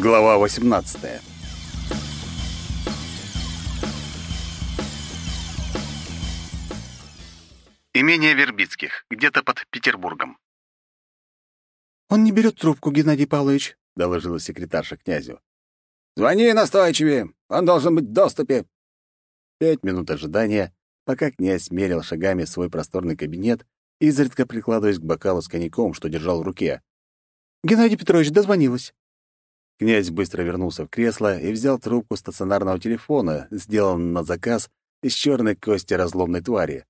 Глава 18. Имение Вербицких, где-то под Петербургом. «Он не берет трубку, Геннадий Павлович», — доложила секретарша князю. «Звони настойчивее, он должен быть в доступе». Пять минут ожидания, пока князь мерил шагами свой просторный кабинет, изредка прикладываясь к бокалу с коньяком, что держал в руке. «Геннадий Петрович, дозвонилась». Князь быстро вернулся в кресло и взял трубку стационарного телефона, сделанного на заказ из черной кости разломной твари.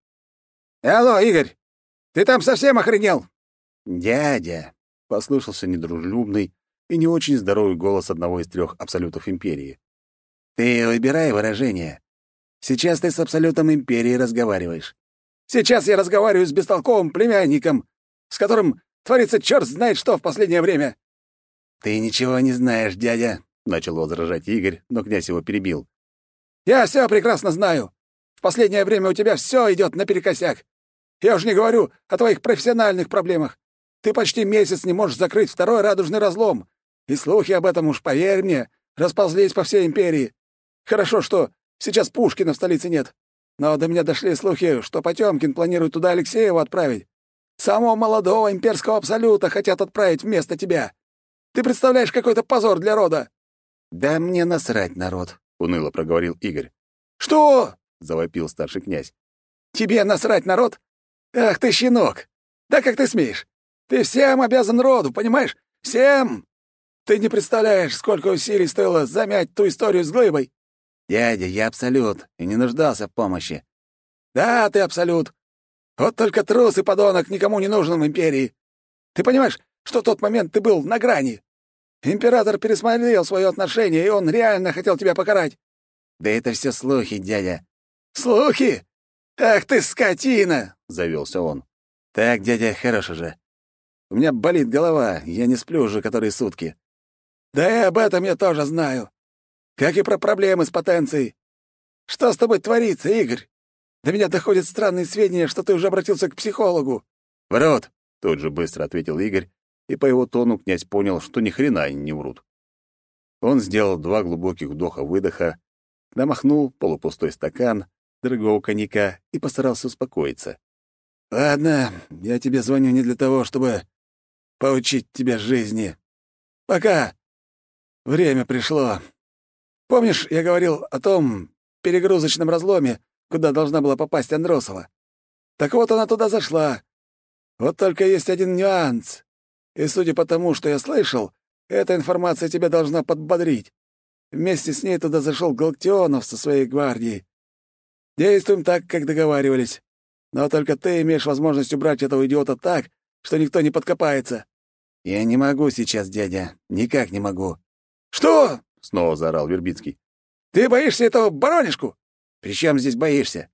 «Алло, Игорь! Ты там совсем охренел?» «Дядя!» — послышался недружелюбный и не очень здоровый голос одного из трех абсолютов Империи. «Ты выбирай выражение. Сейчас ты с абсолютом Империи разговариваешь. Сейчас я разговариваю с бестолковым племянником, с которым творится черт знает что в последнее время. «Ты ничего не знаешь, дядя», — начал возражать Игорь, но князь его перебил. «Я все прекрасно знаю. В последнее время у тебя все идет наперекосяк. Я уж не говорю о твоих профессиональных проблемах. Ты почти месяц не можешь закрыть второй радужный разлом. И слухи об этом, уж поверь мне, расползлись по всей империи. Хорошо, что сейчас Пушкина в столице нет. Но до меня дошли слухи, что Потёмкин планирует туда Алексеева отправить. Самого молодого имперского абсолюта хотят отправить вместо тебя. Ты представляешь какой-то позор для рода!» «Да мне насрать, народ», — уныло проговорил Игорь. «Что?» — завопил старший князь. «Тебе насрать, народ? Ах ты, щенок! Да как ты смеешь? Ты всем обязан роду, понимаешь? Всем! Ты не представляешь, сколько усилий стоило замять ту историю с глыбой!» «Дядя, я абсолют и не нуждался в помощи». «Да, ты абсолют. Вот только трус и подонок никому не нужен в империи. Ты понимаешь, что тот момент ты был на грани. Император пересмотрел свое отношение, и он реально хотел тебя покарать. Да это все слухи, дядя. Слухи? Ах ты скотина, завелся он. Так, дядя, хорош уже. У меня болит голова, я не сплю уже которые сутки. Да и об этом я тоже знаю. Как и про проблемы с потенцией. Что с тобой творится, Игорь? До меня доходят странные сведения, что ты уже обратился к психологу. Врут, тут же быстро ответил Игорь и по его тону князь понял, что ни хрена они не врут. Он сделал два глубоких вдоха-выдоха, намахнул полупустой стакан дорогого коньяка и постарался успокоиться. «Ладно, я тебе звоню не для того, чтобы поучить тебя жизни. Пока. Время пришло. Помнишь, я говорил о том перегрузочном разломе, куда должна была попасть Андросова? Так вот она туда зашла. Вот только есть один нюанс. И судя по тому, что я слышал, эта информация тебя должна подбодрить. Вместе с ней туда зашел Галактионов со своей гвардией. Действуем так, как договаривались. Но только ты имеешь возможность убрать этого идиота так, что никто не подкопается». «Я не могу сейчас, дядя. Никак не могу». «Что?» — снова заорал Вербицкий. «Ты боишься этого баронишку?» «При чем здесь боишься?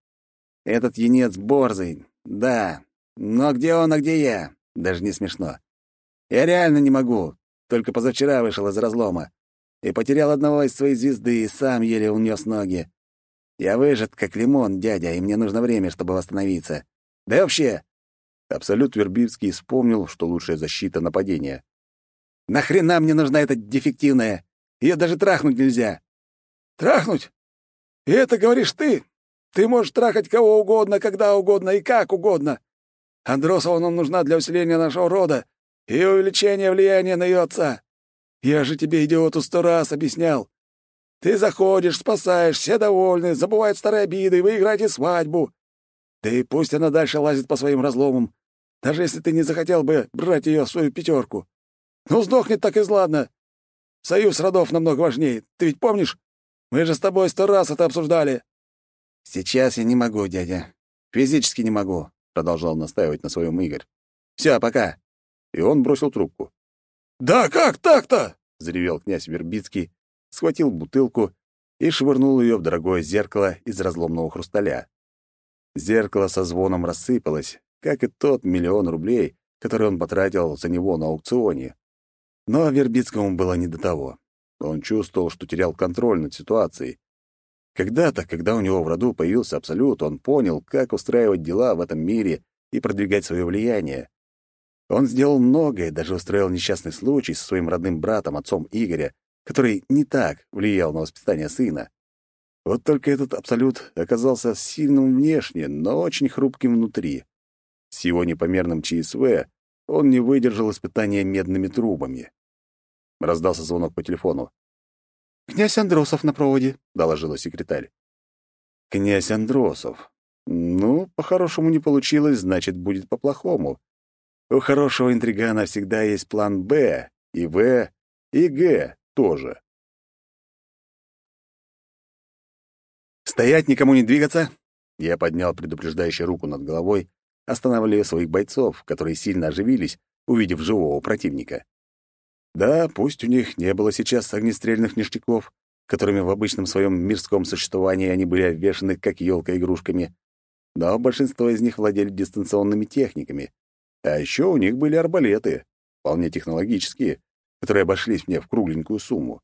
Этот юнец борзый, да. Но где он, а где я? Даже не смешно. Я реально не могу. Только позавчера вышел из разлома. И потерял одного из своей звезды, и сам еле унес ноги. Я выжат, как лимон, дядя, и мне нужно время, чтобы восстановиться. Да и вообще...» Абсолют Вербицкий вспомнил, что лучшая защита — нападения. «Нахрена мне нужна эта дефективная? Ее даже трахнуть нельзя!» «Трахнуть? И это говоришь ты? Ты можешь трахать кого угодно, когда угодно и как угодно. Андросова нам нужна для усиления нашего рода, и увеличение влияния на ее отца. Я же тебе, идиоту, сто раз объяснял. Ты заходишь, спасаешь, все довольны, забывают старые обиды, вы играете свадьбу. Да и пусть она дальше лазит по своим разломам, даже если ты не захотел бы брать ее в свою пятерку. Ну, сдохнет так и зладно. Союз родов намного важнее. Ты ведь помнишь? Мы же с тобой сто раз это обсуждали. Сейчас я не могу, дядя. Физически не могу, продолжал настаивать на своем Игорь. Все, пока и он бросил трубку. «Да как так-то?» — заревел князь Вербицкий, схватил бутылку и швырнул ее в дорогое зеркало из разломного хрусталя. Зеркало со звоном рассыпалось, как и тот миллион рублей, который он потратил за него на аукционе. Но Вербицкому было не до того. Он чувствовал, что терял контроль над ситуацией. Когда-то, когда у него в роду появился Абсолют, он понял, как устраивать дела в этом мире и продвигать свое влияние. Он сделал многое, даже устроил несчастный случай со своим родным братом, отцом Игоря, который не так влиял на воспитание сына. Вот только этот абсолют оказался сильным внешне, но очень хрупким внутри. С его непомерным ЧСВ он не выдержал испытания медными трубами. Раздался звонок по телефону. «Князь Андросов на проводе», — доложила секретарь. «Князь Андросов. Ну, по-хорошему не получилось, значит, будет по-плохому. У хорошего интригана всегда есть план «Б», и «В», и «Г» тоже. «Стоять, никому не двигаться!» Я поднял предупреждающую руку над головой, останавливая своих бойцов, которые сильно оживились, увидев живого противника. Да, пусть у них не было сейчас огнестрельных ништяков, которыми в обычном своем мирском существовании они были обвешаны как елка игрушками, но большинство из них владели дистанционными техниками. А еще у них были арбалеты, вполне технологические, которые обошлись мне в кругленькую сумму.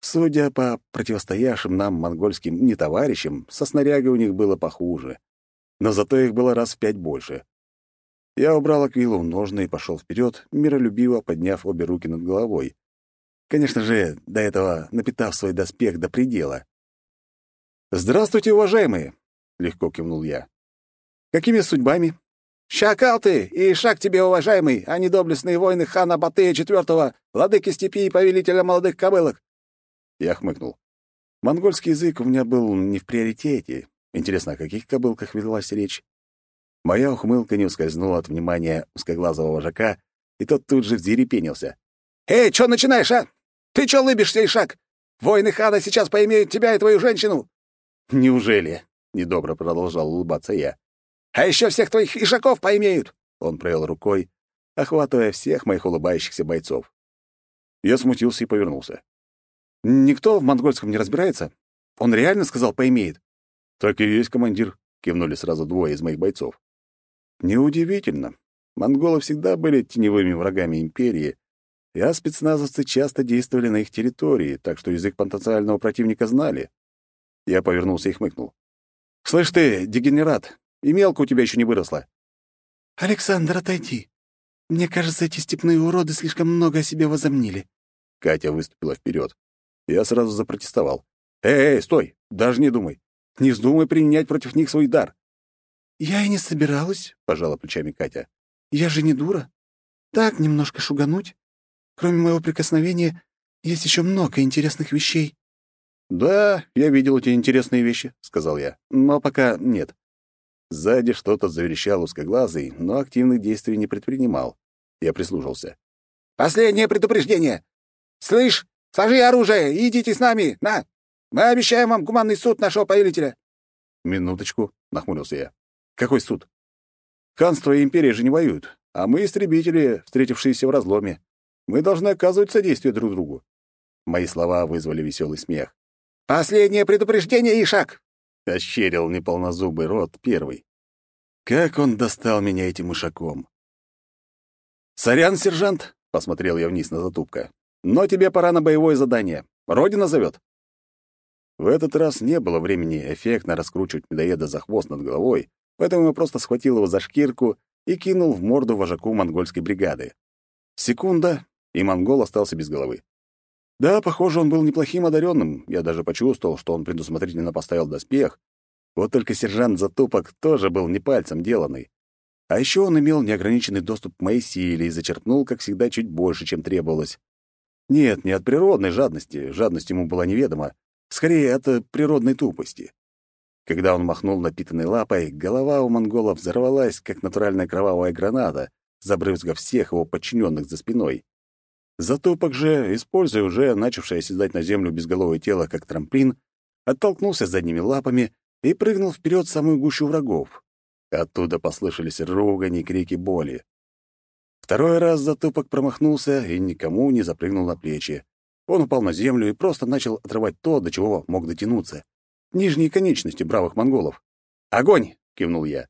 Судя по противостоявшим нам монгольским нетоварищам, со снарягой у них было похуже. Но зато их было раз в пять больше. Я убрал аквилу в ножны и пошел вперед, миролюбиво подняв обе руки над головой. Конечно же, до этого напитав свой доспех до предела. «Здравствуйте, уважаемые!» — легко кивнул я. «Какими судьбами?» «Шакал ты, и шаг тебе, уважаемый, а не доблестные воины хана Батыя IV, владыки степи и повелителя молодых кобылок!» Я хмыкнул. Монгольский язык у меня был не в приоритете. Интересно, о каких кобылках велась речь? Моя ухмылка не ускользнула от внимания узкоглазого вожака, и тот тут же взъерепенился. «Эй, что начинаешь, а? Ты чё лыбишься, Ишак? Воины хана сейчас поимеют тебя и твою женщину!» «Неужели?» — недобро продолжал улыбаться я. «А еще всех твоих ишаков поимеют!» Он провел рукой, охватывая всех моих улыбающихся бойцов. Я смутился и повернулся. «Никто в монгольском не разбирается? Он реально сказал «поимеет»?» «Так и есть, командир», — кивнули сразу двое из моих бойцов. Неудивительно. Монголы всегда были теневыми врагами империи, а спецназовцы часто действовали на их территории, так что язык потенциального противника знали. Я повернулся и хмыкнул. «Слышь ты, дегенерат, и мелко у тебя еще не выросла». «Александр, отойди. Мне кажется, эти степные уроды слишком много о себе возомнили». Катя выступила вперед. Я сразу запротестовал. «Эй, эй, стой! Даже не думай! Не вздумай применять против них свой дар!» «Я и не собиралась», — пожала плечами Катя. «Я же не дура. Так, немножко шугануть. Кроме моего прикосновения, есть еще много интересных вещей». «Да, я видел эти интересные вещи», — сказал я. «Но пока нет». Сзади что-то заверещал узкоглазый, но активных действий не предпринимал. Я прислушался. «Последнее предупреждение! Слышь, сложи оружие и идите с нами! На! Мы обещаем вам гуманный суд нашего повелителя!» «Минуточку», — нахмурился я. Какой суд? Ханство и империя же не воюют, а мы истребители, встретившиеся в разломе. Мы должны оказывать содействие друг другу. Мои слова вызвали веселый смех. «Последнее предупреждение, Ишак!» — ощерил неполнозубый рот первый. Как он достал меня этим ишаком! «Сорян, сержант!» — посмотрел я вниз на затупка. «Но тебе пора на боевое задание. Родина зовет!» В этот раз не было времени эффектно раскручивать медоеда за хвост над головой, поэтому я просто схватил его за шкирку и кинул в морду вожаку монгольской бригады. Секунда, и монгол остался без головы. Да, похоже, он был неплохим одаренным. Я даже почувствовал, что он предусмотрительно поставил доспех. Вот только сержант Затупок тоже был не пальцем деланный. А еще он имел неограниченный доступ к моей силе и зачерпнул, как всегда, чуть больше, чем требовалось. Нет, не от природной жадности, жадность ему была неведома, скорее от природной тупости. Когда он махнул напитанной лапой, голова у монгола взорвалась, как натуральная кровавая граната, забрызгав всех его подчиненных за спиной. Затопок же, используя уже начавшее оседать на землю безголовое тело как трамплин, оттолкнулся задними лапами и прыгнул вперед в самую гущу врагов. Оттуда послышались ругань и крики боли. Второй раз затупок промахнулся и никому не запрыгнул на плечи. Он упал на землю и просто начал отрывать то, до чего мог дотянуться нижние конечности бравых монголов. «Огонь!» — кивнул я.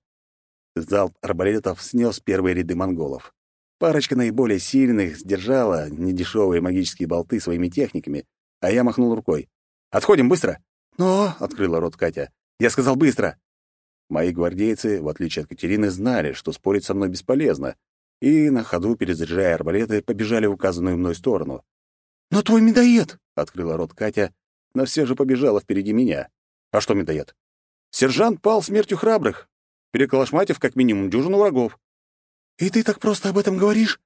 Залп арбалетов снес первые ряды монголов. Парочка наиболее сильных сдержала недешевые магические болты своими техниками, а я махнул рукой. «Отходим быстро!» «Но!» — открыла рот Катя. «Я сказал быстро!» Мои гвардейцы, в отличие от Катерины, знали, что спорить со мной бесполезно, и, на ходу перезаряжая арбалеты, побежали в указанную мной сторону. «Но твой медоед!» — открыла рот Катя, но все же побежала впереди меня. «А что медоед?» «Сержант пал смертью храбрых, переколошматив как минимум дюжину врагов». «И ты так просто об этом говоришь?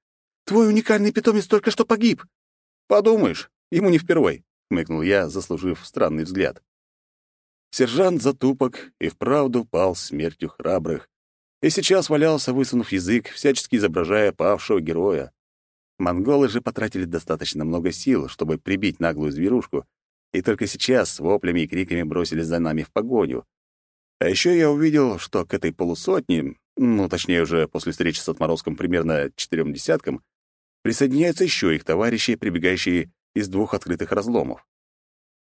Твой уникальный питомец только что погиб!» «Подумаешь, ему не впервой», — хмыкнул я, заслужив странный взгляд. Сержант Затупок и вправду пал смертью храбрых, и сейчас валялся, высунув язык, всячески изображая павшего героя. Монголы же потратили достаточно много сил, чтобы прибить наглую зверушку, и только сейчас с воплями и криками бросились за нами в погоню. А еще я увидел, что к этой полусотне, ну, точнее, уже после встречи с отморозком примерно четырем десяткам, присоединяются еще их товарищи, прибегающие из двух открытых разломов.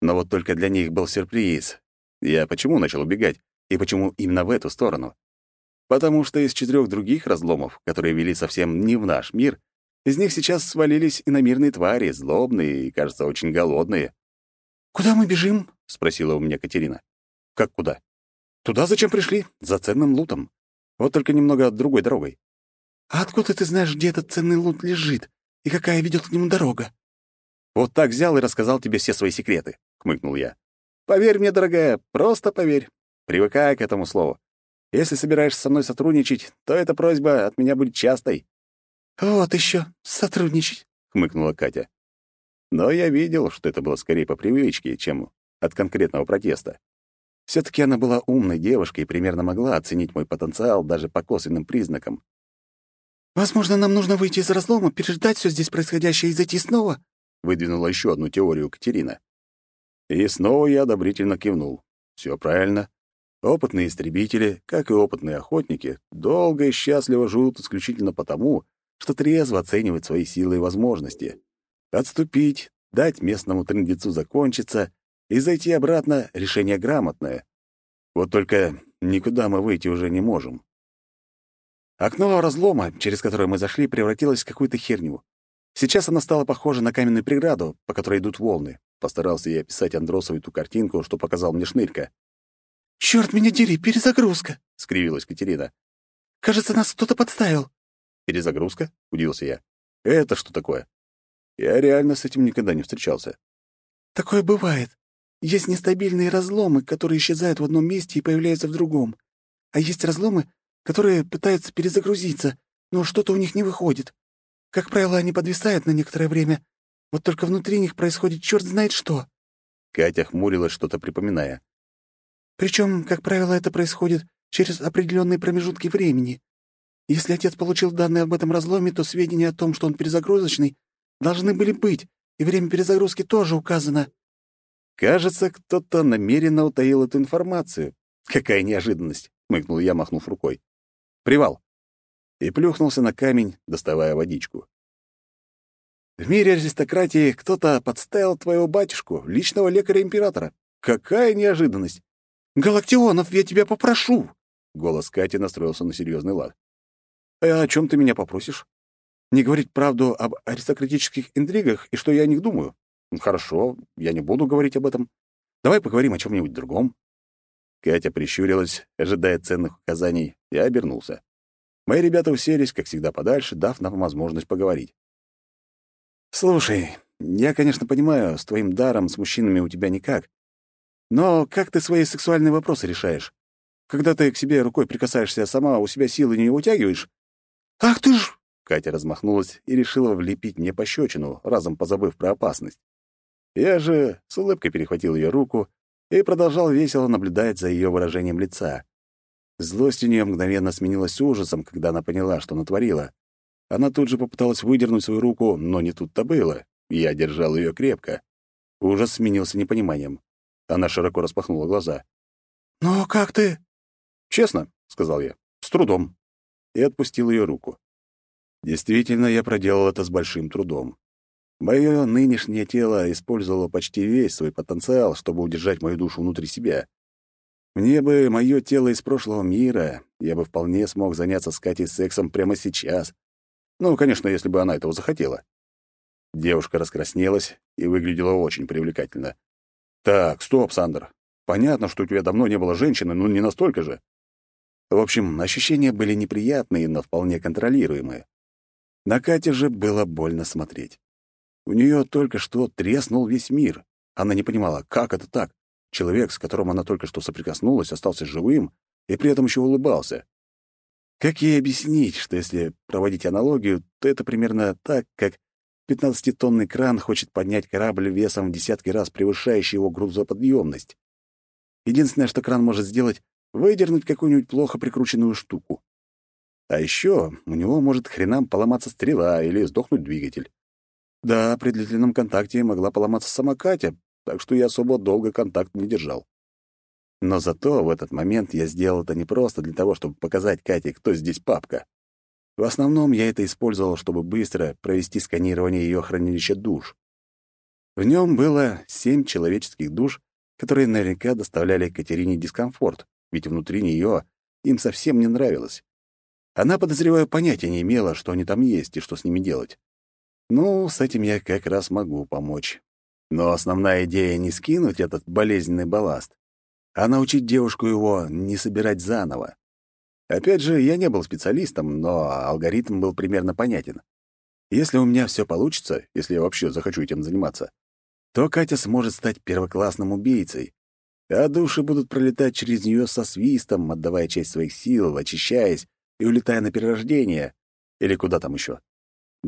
Но вот только для них был сюрприз. Я почему начал убегать, и почему именно в эту сторону? Потому что из четырех других разломов, которые вели совсем не в наш мир, из них сейчас свалились иномирные твари, злобные и, кажется, очень голодные. «Куда мы бежим?» — спросила у меня Катерина. «Как куда?» «Туда, зачем пришли? За ценным лутом. Вот только немного другой дорогой». «А откуда ты знаешь, где этот ценный лут лежит и какая ведет к нему дорога?» «Вот так взял и рассказал тебе все свои секреты», — хмыкнул я. «Поверь мне, дорогая, просто поверь. Привыкай к этому слову. Если собираешься со мной сотрудничать, то эта просьба от меня будет частой». «Вот еще сотрудничать», — хмыкнула Катя. Но я видел, что это было скорее по привычке, чем от конкретного протеста. Все таки она была умной девушкой и примерно могла оценить мой потенциал даже по косвенным признакам. «Возможно, нам нужно выйти из разлома, переждать все здесь происходящее и зайти снова?» — выдвинула еще одну теорию Катерина. И снова я одобрительно кивнул. Все правильно. Опытные истребители, как и опытные охотники, долго и счастливо живут исключительно потому, что трезво оценивают свои силы и возможности. Отступить, дать местному трындецу закончиться и зайти обратно — решение грамотное. Вот только никуда мы выйти уже не можем. Окно разлома, через которое мы зашли, превратилось в какую-то херню. Сейчас оно стало похоже на каменную преграду, по которой идут волны. Постарался я описать Андросову ту картинку, что показал мне Шнырька. «Чёрт меня дери, перезагрузка!» — скривилась Катерина. «Кажется, нас кто-то подставил». «Перезагрузка?» — удивился я. «Это что такое?» Я реально с этим никогда не встречался. «Такое бывает. Есть нестабильные разломы, которые исчезают в одном месте и появляются в другом. А есть разломы, которые пытаются перезагрузиться, но что-то у них не выходит. Как правило, они подвисают на некоторое время. Вот только внутри них происходит черт знает что». Катя хмурилась, что-то припоминая. Причем, как правило, это происходит через определенные промежутки времени. Если отец получил данные об этом разломе, то сведения о том, что он перезагрузочный, должны были быть, и время перезагрузки тоже указано». «Кажется, кто-то намеренно утаил эту информацию. Какая неожиданность!» — мыкнул я, махнув рукой. «Привал!» И плюхнулся на камень, доставая водичку. «В мире аристократии кто-то подставил твоего батюшку, личного лекаря императора. Какая неожиданность!» «Галактионов, я тебя попрошу!» Голос Кати настроился на серьезный лад. «А о чем ты меня попросишь? Не говорить правду об аристократических интригах и что я о них думаю? Хорошо, я не буду говорить об этом. Давай поговорим о чем-нибудь другом». Катя прищурилась, ожидая ценных указаний, и обернулся. Мои ребята уселись, как всегда, подальше, дав нам возможность поговорить. «Слушай, я, конечно, понимаю, с твоим даром с мужчинами у тебя никак, но как ты свои сексуальные вопросы решаешь? Когда ты к себе рукой прикасаешься, сама у себя силы не утягиваешь? Ах ты ж! Катя размахнулась и решила влепить мне пощечину, разом позабыв про опасность. Я же с улыбкой перехватил ее руку и продолжал весело наблюдать за ее выражением лица. Злость у нее мгновенно сменилась ужасом, когда она поняла, что натворила. Она тут же попыталась выдернуть свою руку, но не тут-то было. Я держал ее крепко. Ужас сменился непониманием. Она широко распахнула глаза. «Но как ты?» «Честно», — сказал я, — «с трудом». И отпустил ее руку. Действительно, я проделал это с большим трудом. Мое нынешнее тело использовало почти весь свой потенциал, чтобы удержать мою душу внутри себя. Мне бы мое тело из прошлого мира, я бы вполне смог заняться с Катей сексом прямо сейчас. Ну, конечно, если бы она этого захотела. Девушка раскраснелась и выглядела очень привлекательно. Так, стоп, Сандер. Понятно, что у тебя давно не было женщины, но не настолько же. В общем, ощущения были неприятные, но вполне контролируемые. На Кате же было больно смотреть. У нее только что треснул весь мир. Она не понимала, как это так? Человек, с которым она только что соприкоснулась, остался живым и при этом еще улыбался. Как ей объяснить, что если проводить аналогию, то это примерно так, как 15-тонный кран хочет поднять корабль весом в десятки раз превышающий его грузоподъемность. Единственное, что кран может сделать, выдернуть какую-нибудь плохо прикрученную штуку. А еще у него может хренам поломаться стрела или сдохнуть двигатель. Да, при длительном контакте могла поломаться сама Катя, так что я особо долго контакт не держал. Но зато в этот момент я сделал это не просто для того, чтобы показать Кате, кто здесь папка. В основном я это использовал, чтобы быстро провести сканирование ее хранилища душ. В нем было семь человеческих душ, которые наверняка доставляли Катерине дискомфорт, ведь внутри нее им совсем не нравилось. Она, подозреваю, понятия не имела, что они там есть и что с ними делать. Ну, с этим я как раз могу помочь. Но основная идея не скинуть этот болезненный балласт, а научить девушку его не собирать заново. Опять же, я не был специалистом, но алгоритм был примерно понятен. Если у меня все получится, если я вообще захочу этим заниматься, то Катя сможет стать первоклассным убийцей, а души будут пролетать через нее со свистом, отдавая часть своих сил, очищаясь и улетая на перерождение, или куда там еще.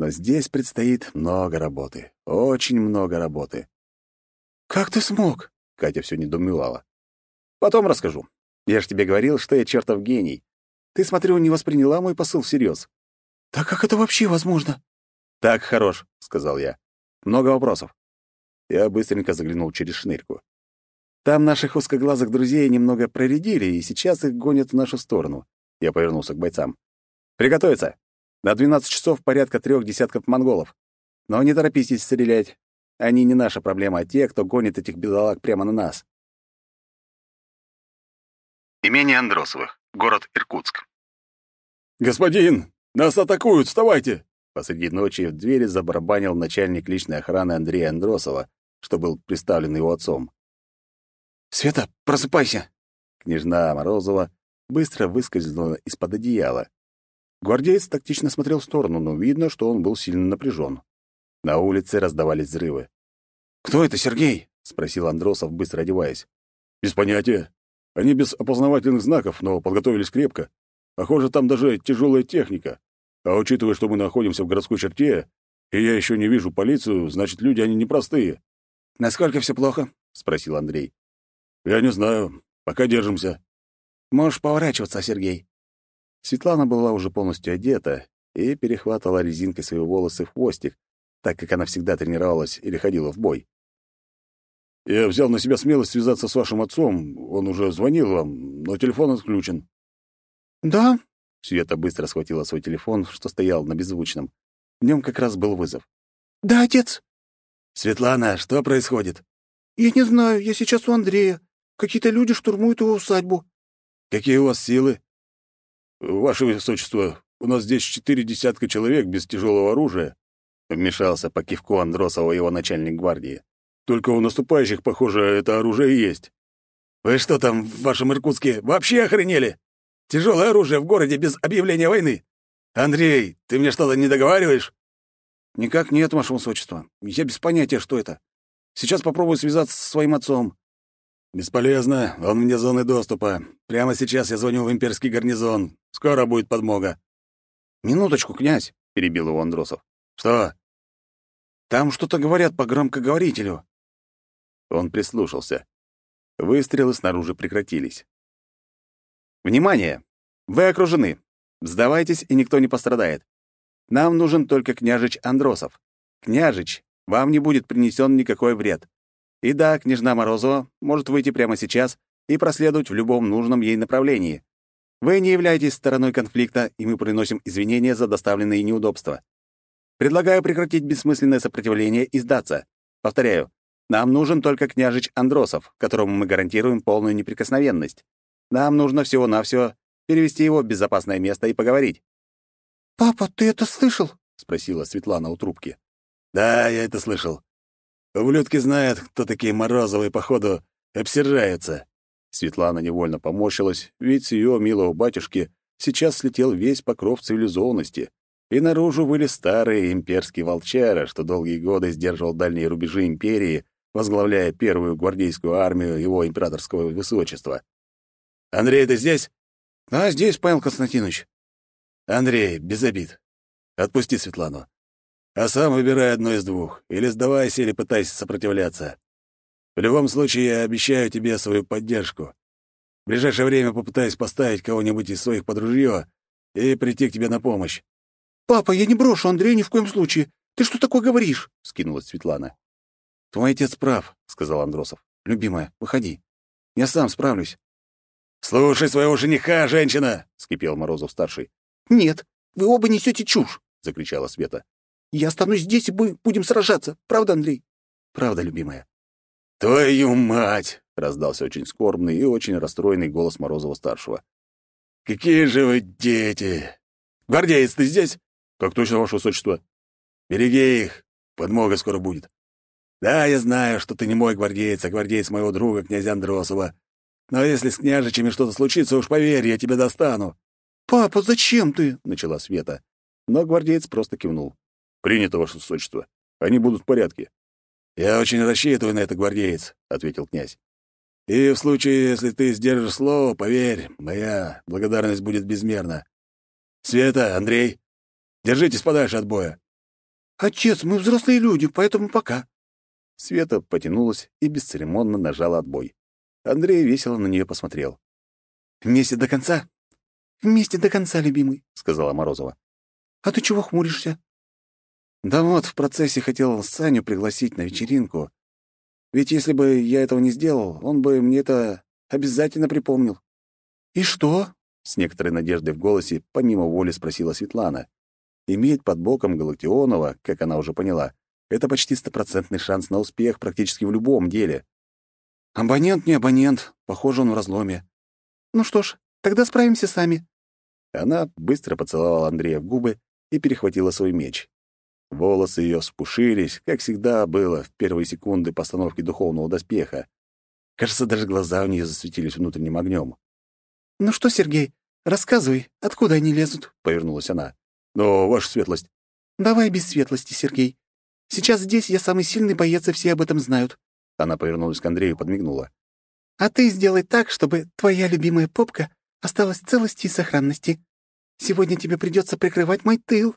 Но здесь предстоит много работы, очень много работы. «Как ты смог?» — Катя все недоумевала. «Потом расскажу. Я же тебе говорил, что я чертов гений. Ты, смотрю, не восприняла мой посыл всерьез». «Да как это вообще возможно?» «Так, хорош», — сказал я. «Много вопросов». Я быстренько заглянул через шнырьку. Там наших узкоглазых друзей немного проредили, и сейчас их гонят в нашу сторону. Я повернулся к бойцам. «Приготовиться! На 12 часов порядка трех десятков монголов. Но не торопитесь стрелять. Они не наша проблема, а те, кто гонит этих бедолаг прямо на нас». Имение Андросовых, город Иркутск. «Господин, нас атакуют, вставайте!» Посреди ночи в двери забарабанил начальник личной охраны Андрея Андросова, что был представлен его отцом. «Света, просыпайся!» Княжна Морозова быстро выскользнула из-под одеяла. Гвардеец тактично смотрел в сторону, но видно, что он был сильно напряжен. На улице раздавались взрывы. «Кто это, Сергей?» — спросил Андросов, быстро одеваясь. «Без понятия. Они без опознавательных знаков, но подготовились крепко. Похоже, там даже тяжелая техника. А учитывая, что мы находимся в городской черте, и я еще не вижу полицию, значит, люди они непростые». «Насколько все плохо?» — спросил Андрей. «Я не знаю. Пока держимся». Можешь поворачиваться, Сергей». Светлана была уже полностью одета и перехватывала резинкой свои волосы в хвостик, так как она всегда тренировалась или ходила в бой. «Я взял на себя смелость связаться с вашим отцом. Он уже звонил вам, но телефон отключен». «Да?» Света быстро схватила свой телефон, что стоял на беззвучном. В нем как раз был вызов. «Да, отец». «Светлана, что происходит?» «Я не знаю, я сейчас у Андрея. Какие-то люди штурмуют его усадьбу». «Какие у вас силы?» «Ваше Высочество, у нас здесь четыре десятка человек без тяжелого оружия», вмешался по кивку Андросова его начальник гвардии. «Только у наступающих, похоже, это оружие есть». «Вы что там в вашем Иркутске вообще охренели? Тяжелое оружие в городе без объявления войны? Андрей, ты мне что-то не договариваешь?» «Никак нет, ваше Высочество. Я без понятия, что это. Сейчас попробую связаться со своим отцом. «Бесполезно, он вне зоны доступа. Прямо сейчас я звоню в имперский гарнизон. Скоро будет подмога». «Минуточку, князь», — перебил его Андросов. «Что?» «Там что-то говорят по громкоговорителю». Он прислушался. Выстрелы снаружи прекратились. «Внимание! Вы окружены. Сдавайтесь, и никто не пострадает. Нам нужен только княжич Андросов. Княжич, вам не будет принесен никакой вред. И да, княжна Морозова может выйти прямо сейчас и проследовать в любом нужном ей направлении. Вы не являетесь стороной конфликта, и мы приносим извинения за доставленные неудобства. Предлагаю прекратить бессмысленное сопротивление и сдаться. Повторяю, нам нужен только княжич Андросов, которому мы гарантируем полную неприкосновенность. Нам нужно всего-навсего перевести его в безопасное место и поговорить». «Папа, ты это слышал?» — спросила Светлана у трубки. «Да, я это слышал. Ублюдки знают, кто такие Морозовые, походу, обсираются». Светлана невольно поморщилась, ведь с ее милого батюшки сейчас слетел весь покров цивилизованности. и наружу вылез старый имперский волчара, что долгие годы сдерживал дальние рубежи империи, возглавляя первую гвардейскую армию его императорского высочества. «Андрей, ты здесь?» «А, здесь, Павел Константинович». «Андрей, без обид. Отпусти Светлану. А сам выбирай одно из двух. Или сдавайся, или пытайся сопротивляться. В любом случае, я обещаю тебе свою поддержку. В ближайшее время попытаюсь поставить кого-нибудь из своих под ружье и прийти к тебе на помощь. «Папа, я не брошу Андрея ни в коем случае. Ты что такое говоришь?» — скинулась Светлана. «Твой отец прав», — сказал Андросов. «Любимая, выходи. Я сам справлюсь». «Слушай своего жениха, женщина!» — скипел Морозов-старший. «Нет, вы оба несете чушь!» — закричала Света. «Я останусь здесь, и мы будем сражаться. Правда, Андрей?» «Правда, любимая». «Твою мать!» — раздался очень скорбный и очень расстроенный голос Морозова-старшего. «Какие же вы дети! Гвардеец, ты здесь?» «Как точно, ваше высочество?» «Береги их, подмога скоро будет. Да, я знаю, что ты не мой гвардеец, а гвардеец моего друга, князя Андросова. Но если с княжичами что-то случится, уж поверь, я тебя достану». «Папа, зачем ты?» — начала Света. Но гвардеец просто кивнул. «Принято, ваше высочество. Они будут в порядке». «Я очень рассчитываю на это, гвардеец», — ответил князь. «И в случае, если ты сдержишь слово, поверь, моя благодарность будет безмерна. Света, Андрей, держитесь подальше от боя». «Отец, мы взрослые люди, поэтому пока». Света потянулась и бесцеремонно нажала отбой. Андрей весело на нее посмотрел. «Вместе до конца?» «Вместе до конца, любимый», — сказала Морозова. «А ты чего хмуришься?» «Да вот, в процессе хотел Саню пригласить на вечеринку. Ведь если бы я этого не сделал, он бы мне это обязательно припомнил». «И что?» — с некоторой надеждой в голосе помимо воли спросила Светлана. Иметь под боком Галактионова, как она уже поняла, это почти стопроцентный шанс на успех практически в любом деле. «Абонент не абонент. Похоже, он в разломе». «Ну что ж, тогда справимся сами». Она быстро поцеловала Андрея в губы и перехватила свой меч. Волосы ее спушились, как всегда было в первые секунды постановки духовного доспеха. Кажется, даже глаза у нее засветились внутренним огнем. «Ну что, Сергей, рассказывай, откуда они лезут?» — повернулась она. «Но, ваша светлость...» «Давай без светлости, Сергей. Сейчас здесь я самый сильный боец, и все об этом знают. Она повернулась к Андрею и подмигнула. «А ты сделай так, чтобы твоя любимая попка осталась в целости и сохранности. Сегодня тебе придется прикрывать мой тыл».